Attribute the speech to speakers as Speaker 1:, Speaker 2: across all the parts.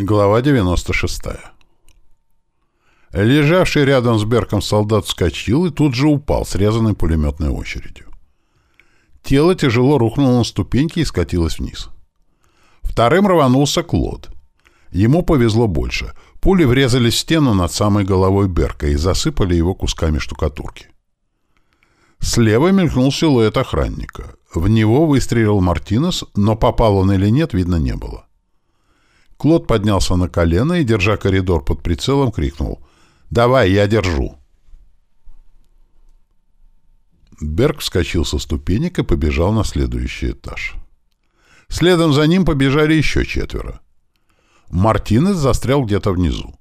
Speaker 1: Глава 96. Лежавший рядом с Берком солдат вскочил и тут же упал, срезанный пулеметной очередью. Тело тяжело рухнуло на ступеньки и скатилось вниз. Вторым рванулся Клод. Ему повезло больше. Пули врезались в стену над самой головой Берка и засыпали его кусками штукатурки. Слева мелькнул силуэт охранника. В него выстрелил Мартинес, но попал он или нет, видно не было. Клод поднялся на колено и, держа коридор под прицелом, крикнул «Давай, я держу!». Берг вскочил со ступенек и побежал на следующий этаж. Следом за ним побежали еще четверо. Мартинес застрял где-то внизу.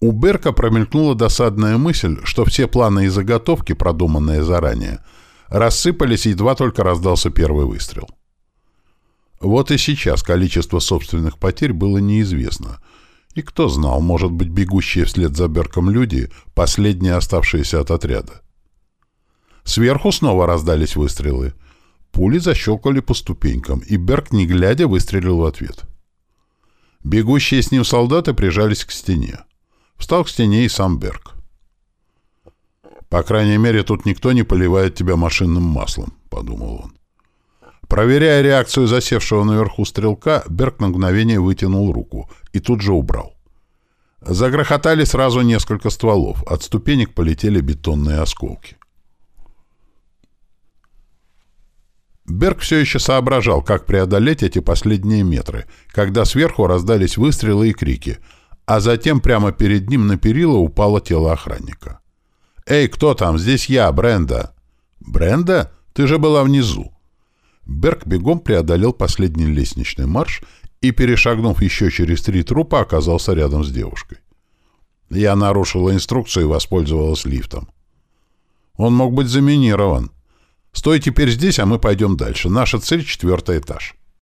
Speaker 1: У Берка промелькнула досадная мысль, что все планы и заготовки, продуманные заранее, рассыпались, едва только раздался первый выстрел. Вот и сейчас количество собственных потерь было неизвестно. И кто знал, может быть, бегущие вслед за Берком люди — последние оставшиеся от отряда. Сверху снова раздались выстрелы. Пули защелкали по ступенькам, и Берк, не глядя, выстрелил в ответ. Бегущие с ним солдаты прижались к стене. Встал к стене и сам Берг. «По крайней мере, тут никто не поливает тебя машинным маслом», — подумал он. Проверяя реакцию засевшего наверху стрелка, Берг на мгновение вытянул руку и тут же убрал. Загрохотали сразу несколько стволов, от ступенек полетели бетонные осколки. Берг все еще соображал, как преодолеть эти последние метры, когда сверху раздались выстрелы и крики, а затем прямо перед ним на перила упало тело охранника. «Эй, кто там? Здесь я, Бренда!» «Бренда? Ты же была внизу!» Берг бегом преодолел последний лестничный марш и, перешагнув еще через три трупа, оказался рядом с девушкой. Я нарушила инструкцию и воспользовалась лифтом. Он мог быть заминирован. Стой теперь здесь, а мы пойдем дальше. Наша цель — четвертый этаж.